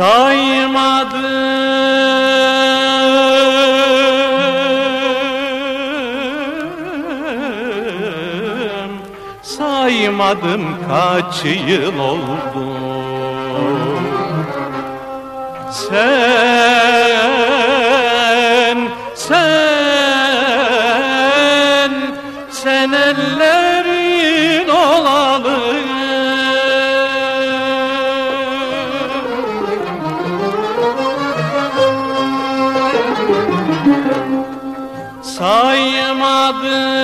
saymadım Saymadım kaç yıl oldu. Sen, sen, sen ellerin olalı. Saymadım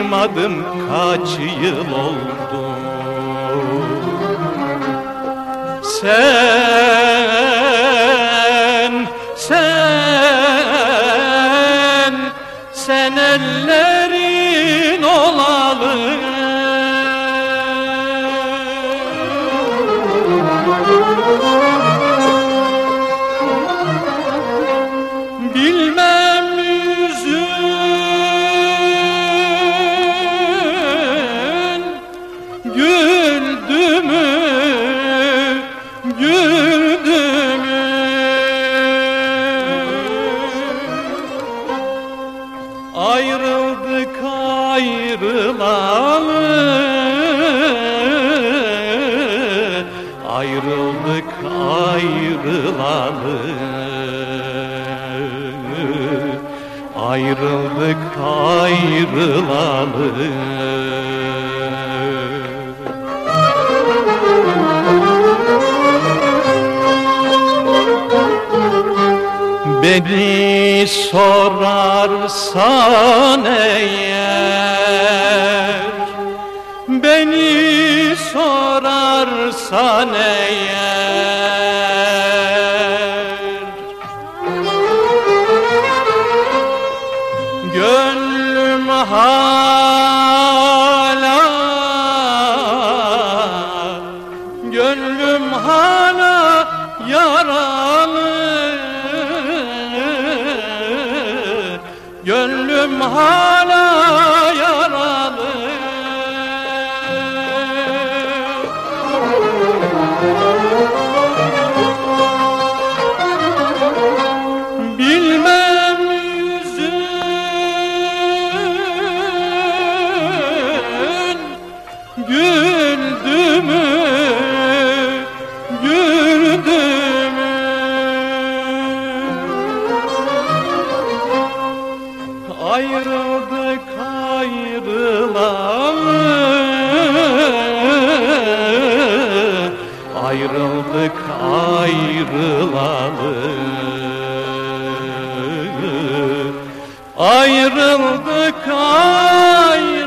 Saymadım kaç yıl oldu. Sen, sen, sen ellerin ayrılalı Ayrıldık ayrılalı. Ayrıldık ayrılalı. Beni sorarsan eğer eğer Gönlüm hala Gönlüm hala yaralı. Gönlüm hala Ayrıldık ayrılalı Ayrıldık ayrılalı Ayrıldık ayrılalı